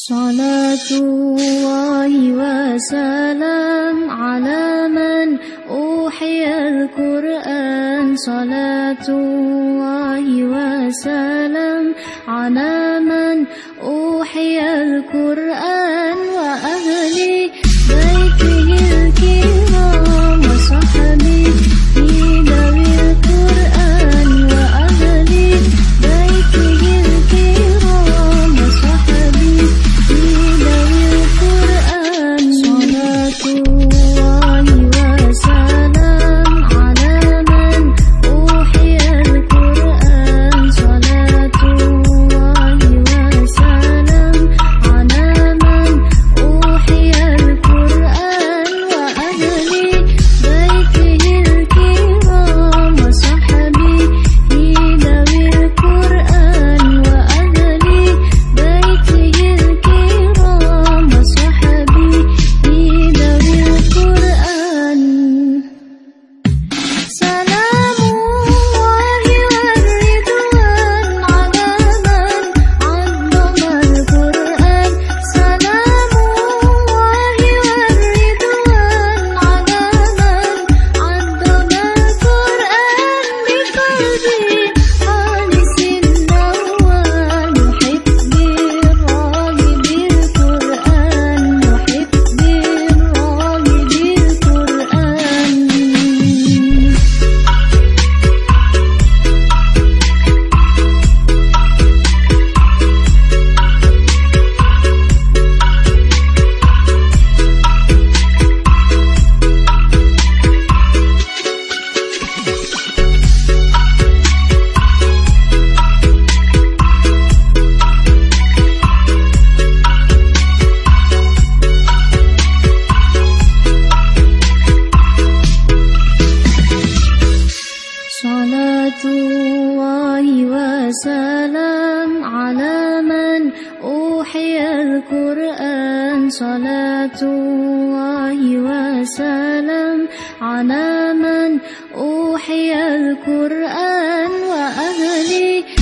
صلاة الله وسلام على من أوحي القرآن. صلاة الله وسلام على من أوحي القرآن. الله وسلام على من أوحي القرآن. صلاة الله وسلام على من أوحي القرآن. وأهله